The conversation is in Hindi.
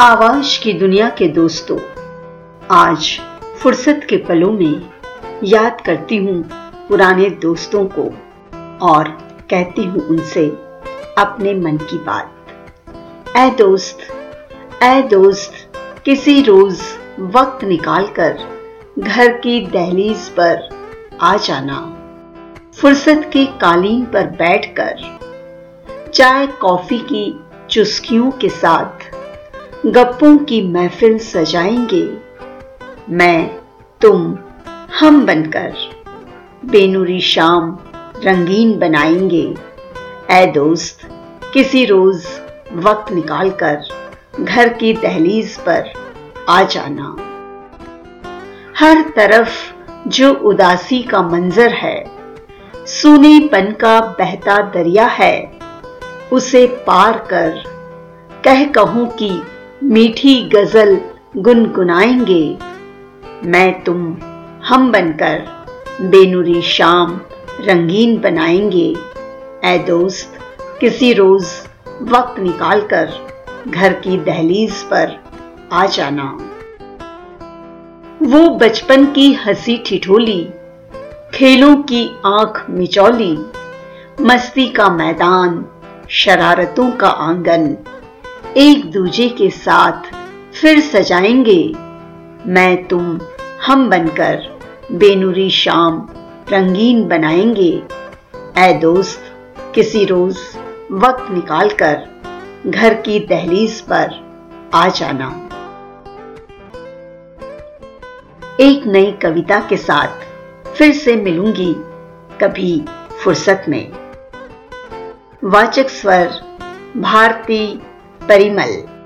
आवाज़ की दुनिया के दोस्तों, आज फुर्सत के पलों में याद करती हूँ पुराने दोस्तों को और कहती हूँ उनसे अपने मन की बात। ऐ दोस्त ऐ दोस्त, किसी रोज वक्त निकालकर घर की दहलीज पर आ जाना। फुर्सत के कालीन पर बैठकर चाय कॉफ़ी की चुस्कियों के साथ गप्पों की महफिल सजाएँगे। मैं, तुम, हम बनकर। बेनूरी शाम रंगीन बनाएँगे। ऐ दोस्त, किसी रोज वक्त निकालकर घर की दहलीज पर आ जाना। हर तरफ़ जो उदासी का मंजर है, सूनेपन का बहता दरिया है, उसे पार कर कह कहूँ कि मीठी गज़ल गुनगुनाएँगे। मैं तुम हम बनकर बेनुरी शाम रंगीन बनाएँगे। ऐ दोस्त, किसी रोज वक्त निकालकर घर की दहलीज पर आ जाना। वो बचपन की हँसी ठिठोली, खेलों की आँख मिचौली, मस्ती का मैदान, शरारतों का आँगन एक दूजे के साथ फिर सजाएँगे। मैं, तुम, हम बनकर बेनूरी शाम रंगीन बनाएँगे। ऐ दोस्त, किसी रोज वक्त निकालकर घर की दहलीज पर आ जाना। एक नई कविता के साथ फिर से मिलूँगी कभी फुर्सत में। वाचक स्वर, भारती परिमल।